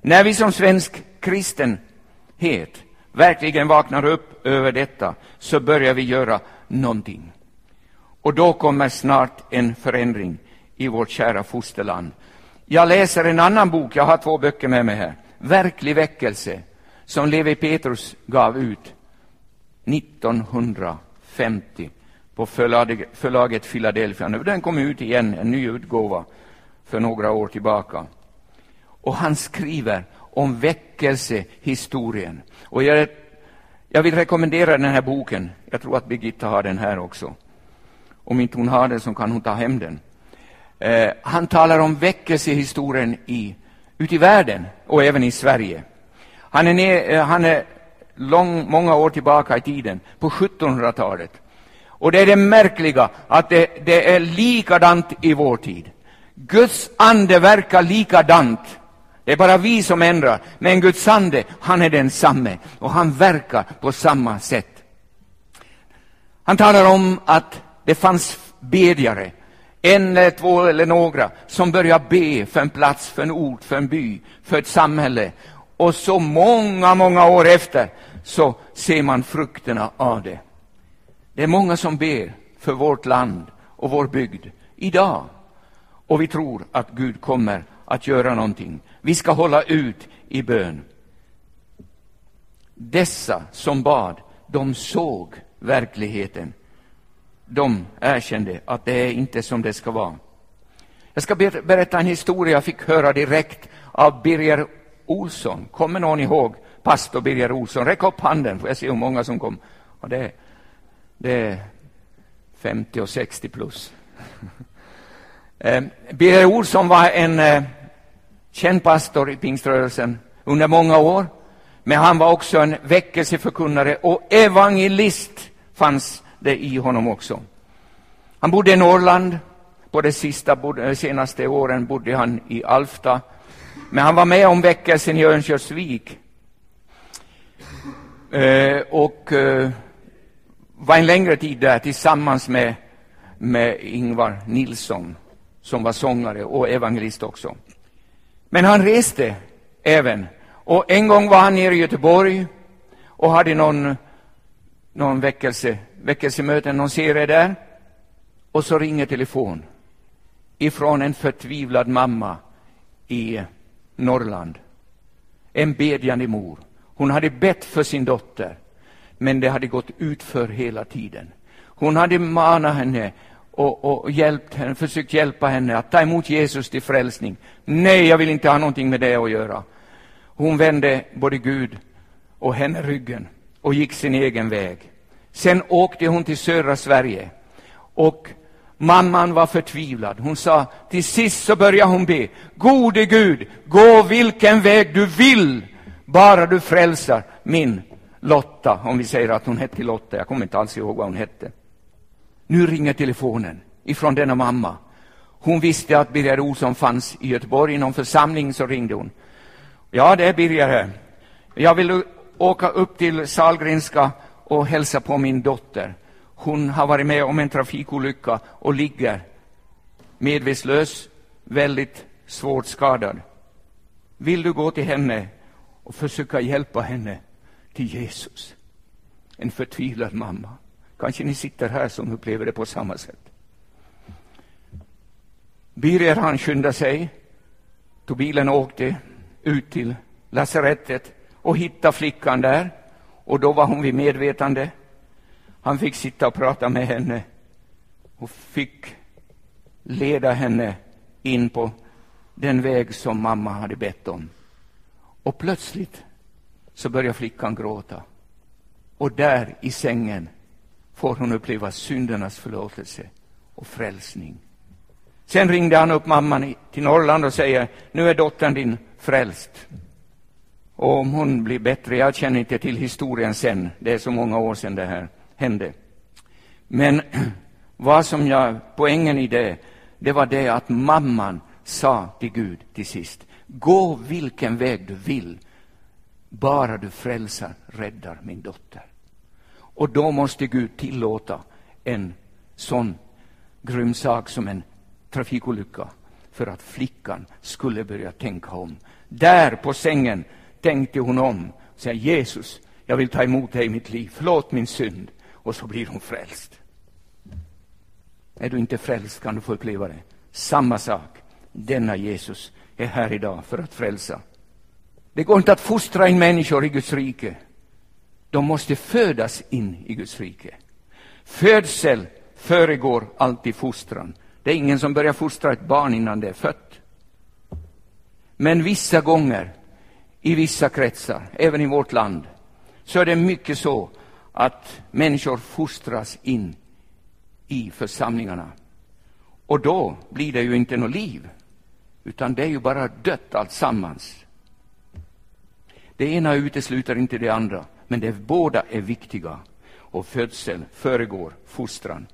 När vi som svensk kristenhet verkligen vaknar upp över detta så börjar vi göra någonting. Och då kommer snart en förändring i vårt kära fosterland. Jag läser en annan bok, jag har två böcker med mig här. Verklig väckelse, som Levi Petrus gav ut 1950 på förlaget, Philadelphia. Nu den kom ut igen, en ny utgåva för några år tillbaka. Och han skriver om väckelsehistorien. Och jag, jag vill rekommendera den här boken. Jag tror att Birgitta har den här också. Om inte hon har den så kan hon ta hem den. Eh, han talar om väckelsehistorien i ute i världen och även i Sverige. Han är, ner, eh, han är lång, många år tillbaka i tiden, på 1700-talet. Och det är det märkliga att det, det är likadant i vår tid. Guds ande verkar likadant. Det är bara vi som ändrar. Men Guds ande, han är densamme och han verkar på samma sätt. Han talar om att det fanns bedjare, en eller två eller några, som börjar be för en plats, för en ort, för en by, för ett samhälle. Och så många, många år efter så ser man frukterna av det. Det är många som ber för vårt land och vår bygd idag. Och vi tror att Gud kommer att göra någonting. Vi ska hålla ut i bön. Dessa som bad, de såg verkligheten. De erkände att det är inte som det ska vara. Jag ska berätta en historia jag fick höra direkt av Birger Olsson. Kommer någon ihåg pastor Birger Olsson? Räck upp handen, får jag se hur många som kom. Ja, det, det är 50 och 60 plus. Ehm, Birger Olsson var en eh, känd pastor i pingströrelsen under många år. Men han var också en väckelseförkunnare och evangelist fanns det i honom också. Han bodde i Norrland. På de sista, eh, senaste åren bodde han i Alfta. Men han var med om väckelsen i Örnsköldsvik. Eh, och eh, var en längre tid där tillsammans med, med Ingvar Nilsson som var sångare och evangelist också. Men han reste även. Och en gång var han nere i Göteborg och hade någon, någon väckelse, Väckelsemöten, hon ser serie där. Och så ringer telefon ifrån en förtvivlad mamma i Norrland. En bedjande mor. Hon hade bett för sin dotter, men det hade gått utför hela tiden. Hon hade manat henne och, och hjälpt henne, försökt hjälpa henne att ta emot Jesus till frälsning. Nej, jag vill inte ha någonting med det att göra. Hon vände både Gud och henne ryggen och gick sin egen väg. Sen åkte hon till södra Sverige och mamman var förtvivlad. Hon sa, till sist så började hon be, gode Gud, gå vilken väg du vill, bara du frälsar min Lotta, om vi säger att hon hette Lotta, jag kommer inte alls ihåg vad hon hette. Nu ringer telefonen ifrån denna mamma. Hon visste att Birger Olsson fanns i Göteborg i någon församling, så ringde hon. Ja, det är Birger här. Jag vill åka upp till Salgrenska och hälsa på min dotter. Hon har varit med om en trafikolycka och ligger medvetslös, väldigt svårt skadad. Vill du gå till henne och försöka hjälpa henne till Jesus? En förtvivlad mamma. Kanske ni sitter här som upplever det på samma sätt. Birger han skyndade sig, tog bilen och åkte ut till lasarettet och hittade flickan där. Och då var hon vid medvetande. Han fick sitta och prata med henne och fick leda henne in på den väg som mamma hade bett om. Och plötsligt så börjar flickan gråta. Och där i sängen får hon uppleva syndernas förlåtelse och frälsning. Sen ringde han upp mamman till Norrland och säger, nu är dottern din frälst. Och om hon blir bättre, jag känner inte till historien sen, det är så många år sedan det här hände. Men vad som jag, poängen i det, det var det att mamman sa till Gud till sist, gå vilken väg du vill, bara du frälsar, räddar min dotter. Och då måste Gud tillåta en sån grym sak som en trafikolycka för att flickan skulle börja tänka om. Där på sängen tänkte hon om och sa Jesus, jag vill ta emot dig i mitt liv, förlåt min synd. Och så blir hon frälst. Är du inte frälst kan du få uppleva det. Samma sak. Denna Jesus är här idag för att frälsa. Det går inte att fostra in människor i Guds rike. De måste födas in i Guds rike. Födsel föregår alltid fostran. Det är ingen som börjar fostra ett barn innan det är fött. Men vissa gånger, i vissa kretsar, även i vårt land, så är det mycket så att människor fostras in i församlingarna. Och då blir det ju inte något liv. utan det är ju bara dött alltsammans. Det ena utesluter inte det andra, men det båda är viktiga. Och födsel föregår fostran.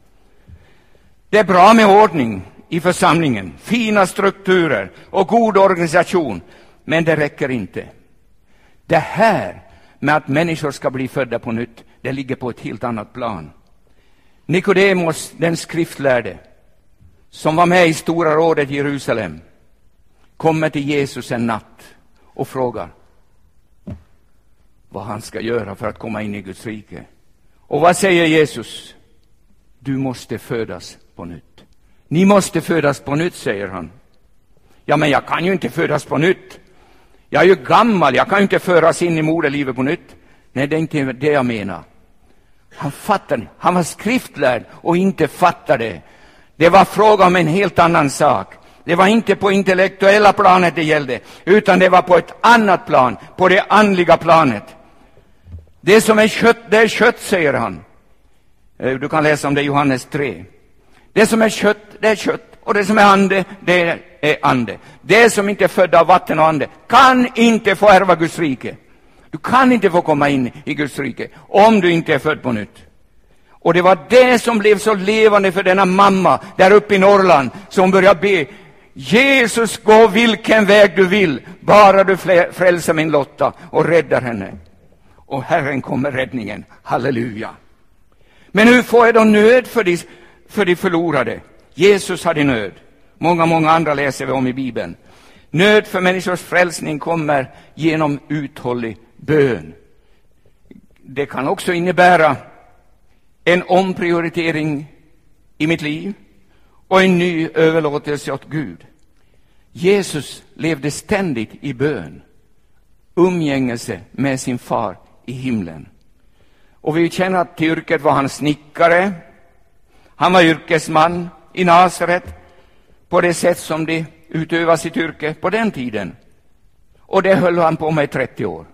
Det är bra med ordning i församlingen, fina strukturer och god organisation, men det räcker inte. Det här med att människor ska bli födda på nytt, det ligger på ett helt annat plan. Nikodemos, den skriftlärde, som var med i Stora rådet i Jerusalem, kommer till Jesus en natt och frågar vad han ska göra för att komma in i Guds rike. Och vad säger Jesus? Du måste födas på nytt. Ni måste födas på nytt, säger han. Ja, men jag kan ju inte födas på nytt. Jag är ju gammal, jag kan ju inte föras in i moderlivet på nytt. Nej, det är inte det jag menar. Han fattade, han var skriftlärd och inte fattade. Det var fråga om en helt annan sak. Det var inte på intellektuella planet det gällde, utan det var på ett annat plan, på det andliga planet. Det som är kött, det är kött, säger han. Eh, du kan läsa om det i Johannes 3. Det som är kött, det är kött. Och det som är ande, det är ande. Det som inte är född av vatten och ande kan inte få ärva Guds rike. Du kan inte få komma in i Guds rike om du inte är född på nytt. Och det var det som blev så levande för denna mamma där uppe i Norrland som började be Jesus, gå vilken väg du vill, bara du frälser min Lotta och räddar henne. Och Herren kommer räddningen. Halleluja. Men hur får jag då nöd för de, för de förlorade? Jesus hade nöd. Många, många andra läser vi om i Bibeln. Nöd för människors frälsning kommer genom uthållig bön. Det kan också innebära en omprioritering i mitt liv och en ny överlåtelse åt Gud. Jesus levde ständigt i bön, umgängelse med sin far i himlen. Och vi känner att till yrket var han snickare. Han var yrkesman i Nasaret på det sätt som de utövade sitt yrke på den tiden. Och det höll han på med i 30 år.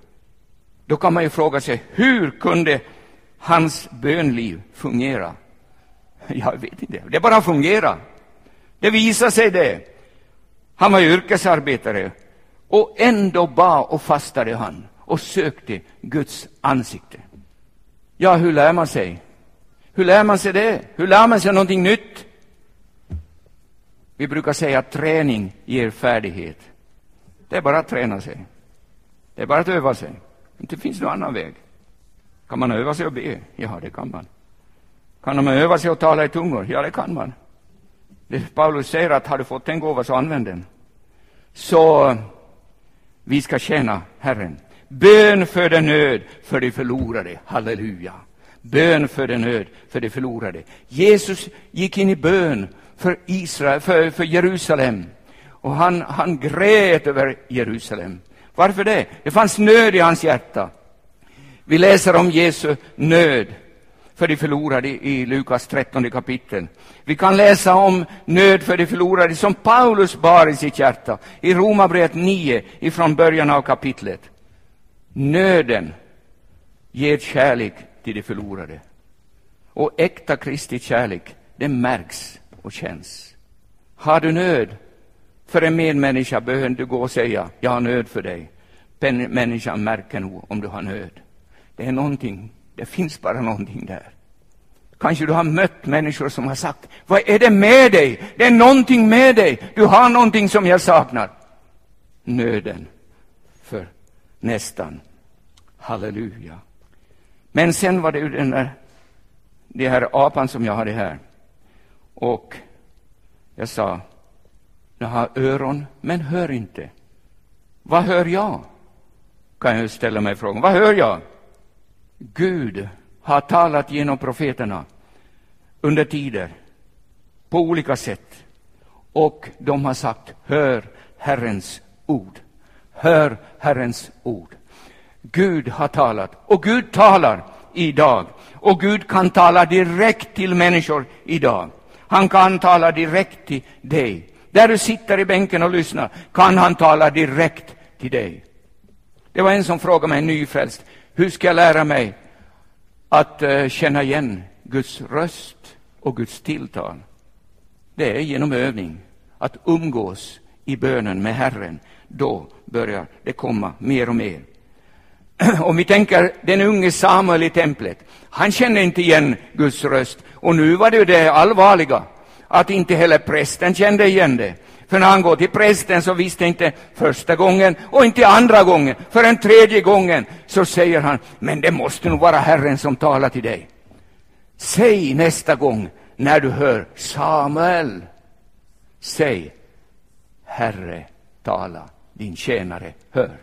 Då kan man ju fråga sig, hur kunde hans bönliv fungera? Jag vet inte, det bara fungerar. Det visar sig det. Han var yrkesarbetare och ändå bad och fastade han och sökte Guds ansikte. Ja, hur lär man sig? Hur lär man sig det? Hur lär man sig någonting nytt? Vi brukar säga att träning ger färdighet. Det är bara att träna sig. Det är bara att öva sig. Det finns någon annan väg. Kan man öva sig och be? Ja, det kan man. Kan man öva sig och tala i tungor? Ja, det kan man. Det Paulus säger att har du fått en gåva så använd den. Så vi ska tjäna Herren. Bön för den nöd för de förlorade. Halleluja. Bön för den nöd för de förlorade. Jesus gick in i bön för Israel, för, för Jerusalem. Och han, han grät över Jerusalem. Varför det? Det fanns nöd i hans hjärta. Vi läser om Jesu nöd för de förlorade i Lukas 13 kapitel. Vi kan läsa om nöd för de förlorade som Paulus bar i sitt hjärta i Romarbrevet 9 ifrån början av kapitlet. Nöden ger kärlek till de förlorade. Och äkta Kristi kärlek, det märks och känns. Har du nöd för en medmänniska behöver du gå och säga, jag har nöd för dig. Människan märker nog om du har nöd. Det är någonting, det finns bara någonting där. Kanske du har mött människor som har sagt, vad är det med dig? Det är någonting med dig. Du har någonting som jag saknar. Nöden för nästan. Halleluja. Men sen var det ju den där, det här apan som jag hade här. Och jag sa, jag har öron, men hör inte. Vad hör jag? Kan jag ställa mig frågan. Vad hör jag? Gud har talat genom profeterna under tider på olika sätt. Och de har sagt, hör Herrens ord. Hör Herrens ord. Gud har talat och Gud talar idag. Och Gud kan tala direkt till människor idag. Han kan tala direkt till dig. Där du sitter i bänken och lyssnar kan han tala direkt till dig. Det var en som frågade mig, nyfrälst, hur ska jag lära mig att eh, känna igen Guds röst och Guds tilltal? Det är genom övning, att umgås i bönen med Herren, då börjar det komma mer och mer. Om vi tänker den unge Samuel i templet, han kände inte igen Guds röst. Och nu var det ju det allvarliga, att inte heller prästen kände igen det. För när han går till prästen så visste inte första gången och inte andra gången. För en tredje gången så säger han, men det måste nog vara Herren som talar till dig. Säg nästa gång när du hör Samuel, säg Herre tala, din tjänare hör.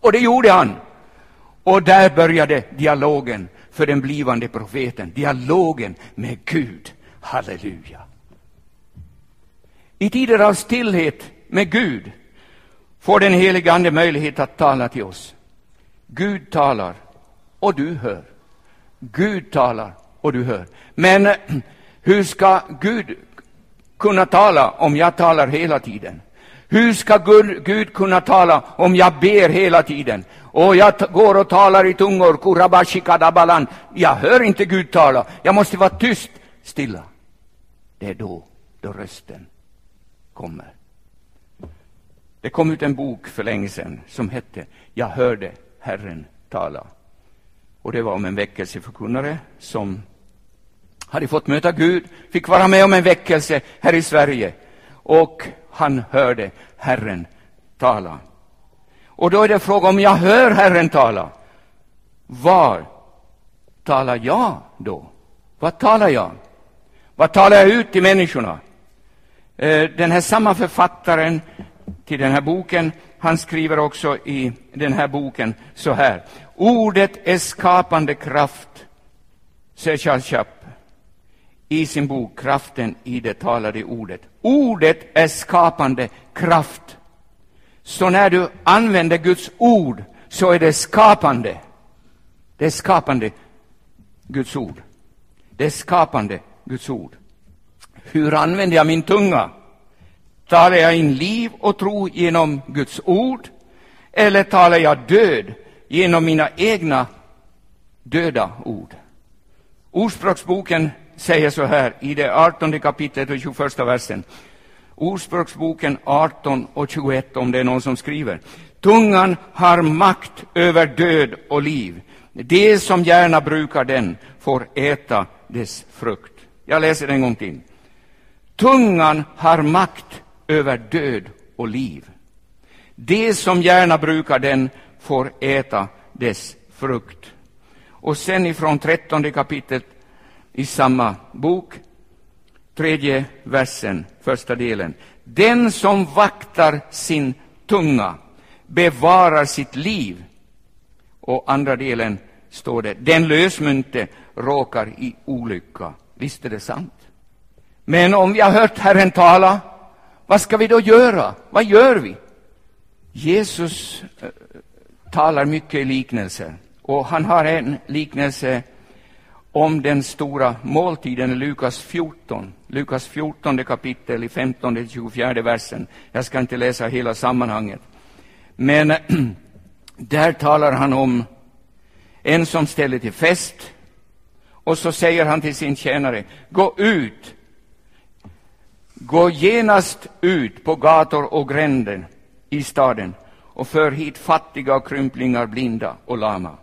Och det gjorde han. Och där började dialogen för den blivande profeten, dialogen med Gud. Halleluja. I tider av stillhet med Gud får den helige Ande möjlighet att tala till oss. Gud talar och du hör. Gud talar och du hör. Men hur ska Gud kunna tala om jag talar hela tiden? Hur ska Gud, Gud kunna tala om jag ber hela tiden? Och jag går och talar i tungor, kurabashikadabalan. Jag hör inte Gud tala. Jag måste vara tyst, stilla. Det är då, då rösten kommer. Det kom ut en bok för länge sedan som hette Jag hörde Herren tala. Och det var om en väckelseförkunnare som hade fått möta Gud, fick vara med om en väckelse här i Sverige. Och han hörde Herren tala. Och då är det fråga om jag hör Herren tala. Var talar jag då? Vad talar jag? Vad talar jag ut till människorna? Eh, den här samma författaren till den här boken, han skriver också i den här boken så här. Ordet är skapande kraft, säger Charles Chapp i sin bok Kraften i det talade ordet. Ordet är skapande kraft. Så när du använder Guds ord så är det skapande. Det är skapande Guds ord. Det är skapande Guds ord. Hur använder jag min tunga? Talar jag in liv och tro genom Guds ord? Eller talar jag död genom mina egna döda ord? Ordspråksboken säger så här i det 18 kapitlet och 21 versen. Ordspråksboken 18 och 21, om det är någon som skriver. Tungan har makt över död och liv. Det som gärna brukar den får äta dess frukt. Jag läser en gång till. Tungan har makt över död och liv. Det som gärna brukar den får äta dess frukt. Och sen ifrån trettonde kapitlet i samma bok, tredje versen, första delen. Den som vaktar sin tunga bevarar sitt liv. Och andra delen står det, den lösmynte råkar i olycka. Visst är det sant. Men om vi har hört Herren tala, vad ska vi då göra? Vad gör vi? Jesus eh, talar mycket i liknelser. Och han har en liknelse om den stora måltiden i Lukas 14. Lukas 14 kapitel i 15 24 versen. Jag ska inte läsa hela sammanhanget. Men där talar han om en som ställer till fest och så säger han till sin tjänare, gå ut, gå genast ut på gator och gränder i staden och för hit fattiga och krymplingar, blinda och lama.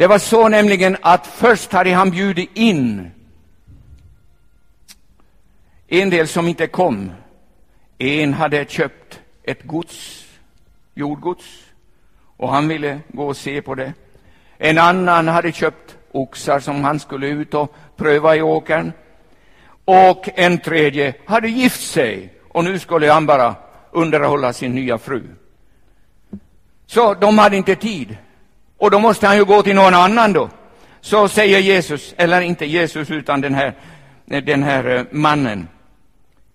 Det var så nämligen att först hade han bjudit in en del som inte kom. En hade köpt ett gods, jordgods, och han ville gå och se på det. En annan hade köpt oxar som han skulle ut och pröva i åkern. Och en tredje hade gift sig och nu skulle han bara underhålla sin nya fru. Så de hade inte tid. Och då måste han ju gå till någon annan då. Så säger Jesus, eller inte Jesus utan den här, den här eh, mannen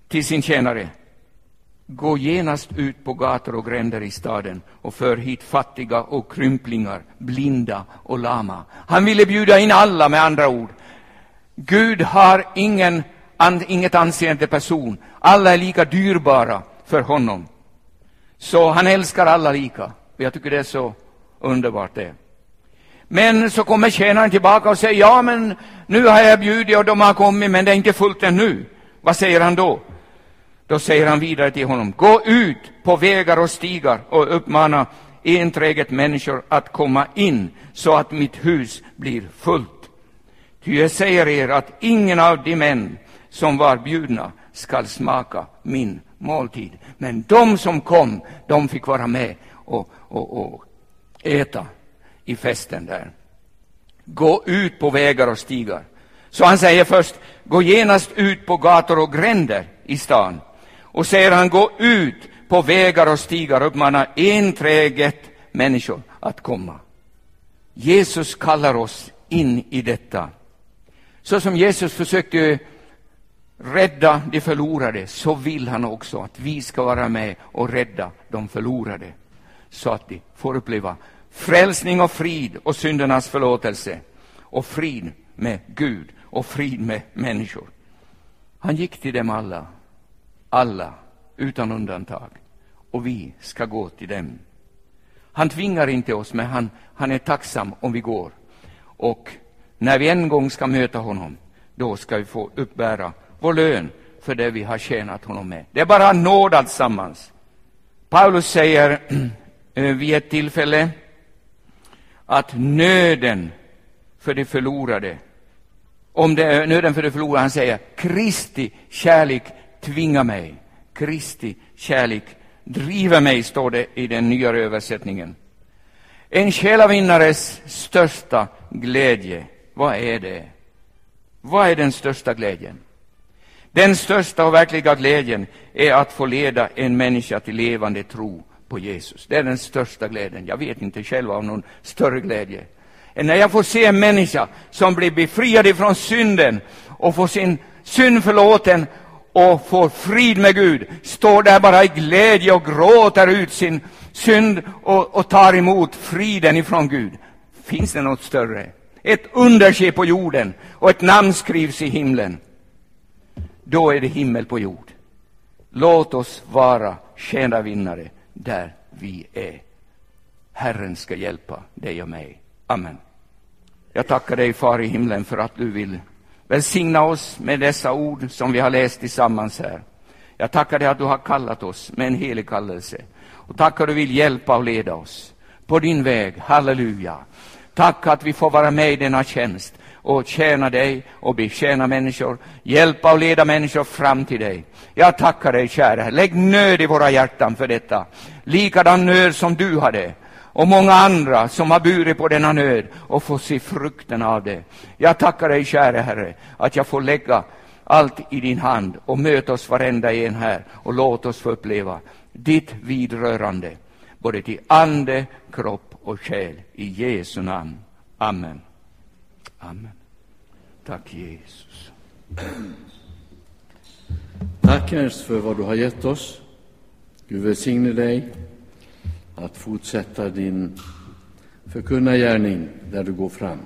till sin tjänare. Gå genast ut på gator och gränder i staden och för hit fattiga och krymplingar, blinda och lama. Han ville bjuda in alla med andra ord. Gud har ingen, an, inget anseende person. Alla är lika dyrbara för honom. Så han älskar alla lika. Jag tycker det är så underbart det. Men så kommer tjänaren tillbaka och säger, ja men nu har jag bjudit och de har kommit, men det är inte fullt ännu. Vad säger han då? Då säger han vidare till honom, gå ut på vägar och stigar och uppmana enträget människor att komma in så att mitt hus blir fullt. Ty jag säger er att ingen av de män som var bjudna skall smaka min måltid. Men de som kom, de fick vara med och, och, och äta i festen där. Gå ut på vägar och stigar. Så han säger först, gå genast ut på gator och gränder i stan. Och säger han, gå ut på vägar och stigar Uppmanar enträget människor att komma. Jesus kallar oss in i detta. Så som Jesus försökte rädda de förlorade, så vill han också att vi ska vara med och rädda de förlorade, så att de får uppleva frälsning och frid och syndernas förlåtelse och frid med Gud och frid med människor. Han gick till dem alla, alla utan undantag, och vi ska gå till dem. Han tvingar inte oss, men han, han är tacksam om vi går. Och när vi en gång ska möta honom, då ska vi få uppbära vår lön för det vi har tjänat honom med. Det är bara nåd alltsammans. Paulus säger eh, vid ett tillfälle att nöden för de förlorade, om det är nöden för de förlorade, han säger Kristi kärlek tvingar mig. Kristi kärlek driver mig, står det i den nyare översättningen. En själavinnares största glädje, vad är det? Vad är den största glädjen? Den största och verkliga glädjen är att få leda en människa till levande tro på Jesus. Det är den största glädjen. Jag vet inte själv om någon större glädje. Än när jag får se en människa som blir befriad ifrån synden och får sin synd förlåten och får frid med Gud, står där bara i glädje och gråter ut sin synd och, och tar emot friden ifrån Gud. Finns det något större? Ett under sker på jorden och ett namn skrivs i himlen. Då är det himmel på jord. Låt oss vara tjänarvinnare där vi är. Herren ska hjälpa dig och mig. Amen. Jag tackar dig, Far i himlen, för att du vill välsigna oss med dessa ord som vi har läst tillsammans här. Jag tackar dig att du har kallat oss med en helig kallelse. Och tack att du vill hjälpa och leda oss på din väg. Halleluja. Tack att vi får vara med i denna tjänst och tjäna dig och betjäna människor, hjälpa och leda människor fram till dig. Jag tackar dig, kära Lägg nöd i våra hjärtan för detta. Likadan nöd som du hade och många andra som har burit på denna nöd och får se frukten av det. Jag tackar dig, kära Herre, att jag får lägga allt i din hand och möta oss varenda en här och låt oss få uppleva ditt vidrörande, både till ande, kropp och själ. I Jesu namn. Amen. Amen. Tack Jesus. Tack Ernst för vad du har gett oss. Gud välsigne dig att fortsätta din förkunnargärning där du går fram.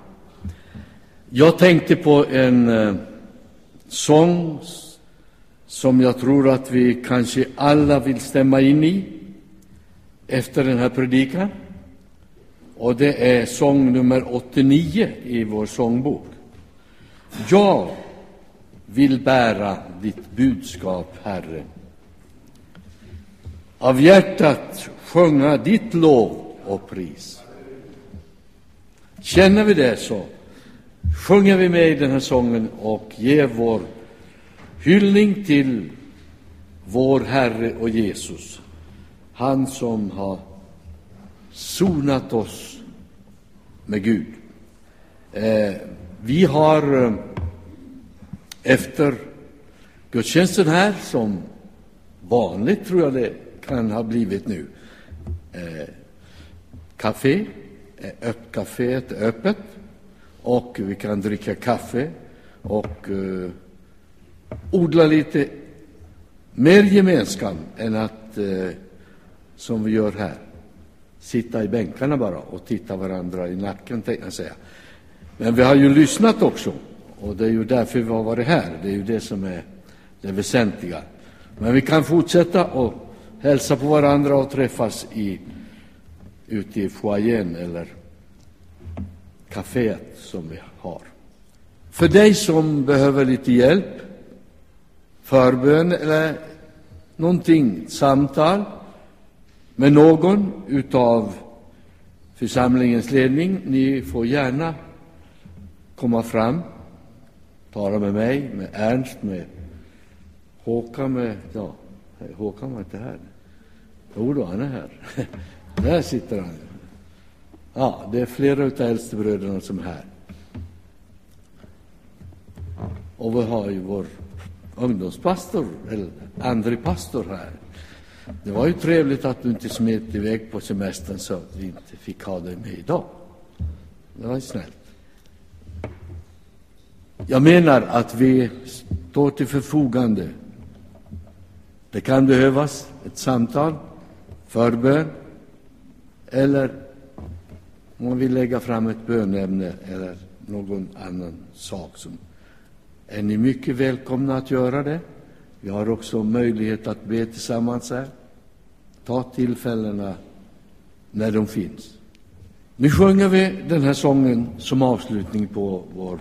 Jag tänkte på en eh, sång som jag tror att vi kanske alla vill stämma in i efter den här predikan. Och det är sång nummer 89 i vår sångbok. Jag vill bära ditt budskap, Herre. Av hjärtat sjunga ditt lov och pris. Känner vi det så sjunger vi med i den här sången och ger vår hyllning till vår Herre och Jesus, han som har sonat oss med Gud. Eh, vi har eh, efter gudstjänsten här, som vanligt tror jag det kan ha blivit nu, eh, kafé. Eh, caféet är öppet och vi kan dricka kaffe och eh, odla lite mer gemenskap än att, eh, som vi gör här, sitta i bänkarna bara och titta varandra i nacken, tänkte jag säga. Men vi har ju lyssnat också, och det är ju därför vi har varit här. Det är ju det som är det väsentliga. Men vi kan fortsätta och hälsa på varandra och träffas i, ute i foajén eller kaféet som vi har. För dig som behöver lite hjälp, förbön eller någonting, samtal med någon utav församlingens ledning, ni får gärna komma fram, tala med mig, med Ernst, med Håkan, med, ja, Håkan var inte här. Jo då, han är här. Där sitter han. Ja, det är flera av äldstebröderna som är här. Och vi har ju vår ungdomspastor, eller andre pastor här. Det var ju trevligt att du inte smet iväg på semestern så att vi inte fick ha dig med idag. Det var ju snällt. Jag menar att vi står till förfogande. Det kan behövas ett samtal, förbön eller om man vill lägga fram ett bönämne eller någon annan sak som är ni mycket välkomna att göra det. Vi har också möjlighet att be tillsammans här. Ta tillfällena när de finns. Nu sjunger vi den här sången som avslutning på vår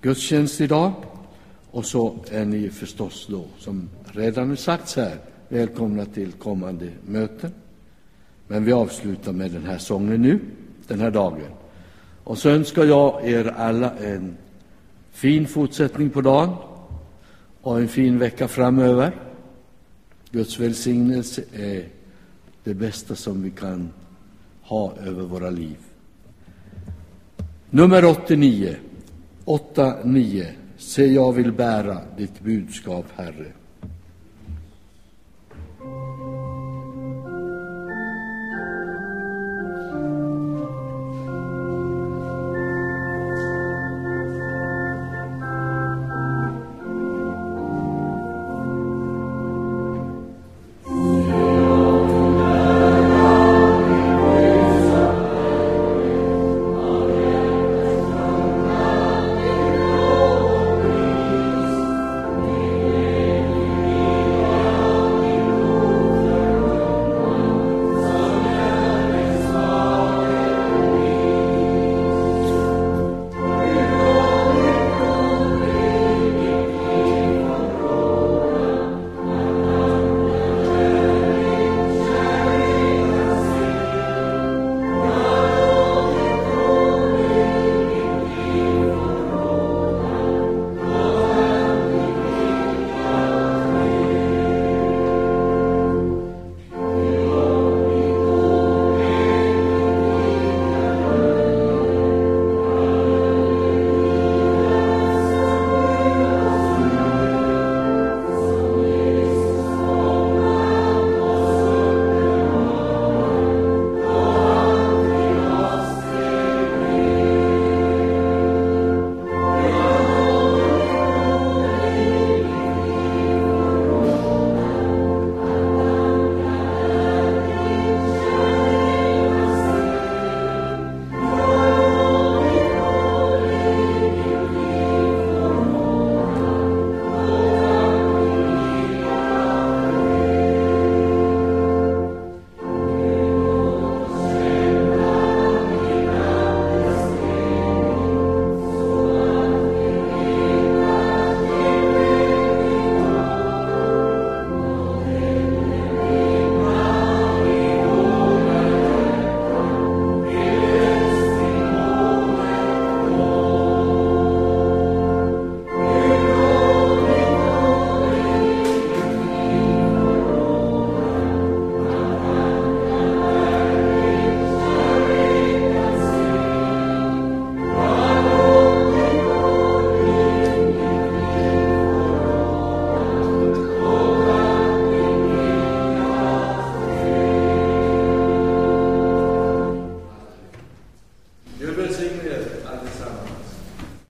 gudstjänst idag. Och så är ni förstås då, som redan har sagts här, välkomna till kommande möten. Men vi avslutar med den här sången nu, den här dagen. Och så önskar jag er alla en fin fortsättning på dagen och en fin vecka framöver. Guds välsignelse är det bästa som vi kan ha över våra liv. Nummer 89, 8-9. Se, jag vill bära ditt budskap, Herre.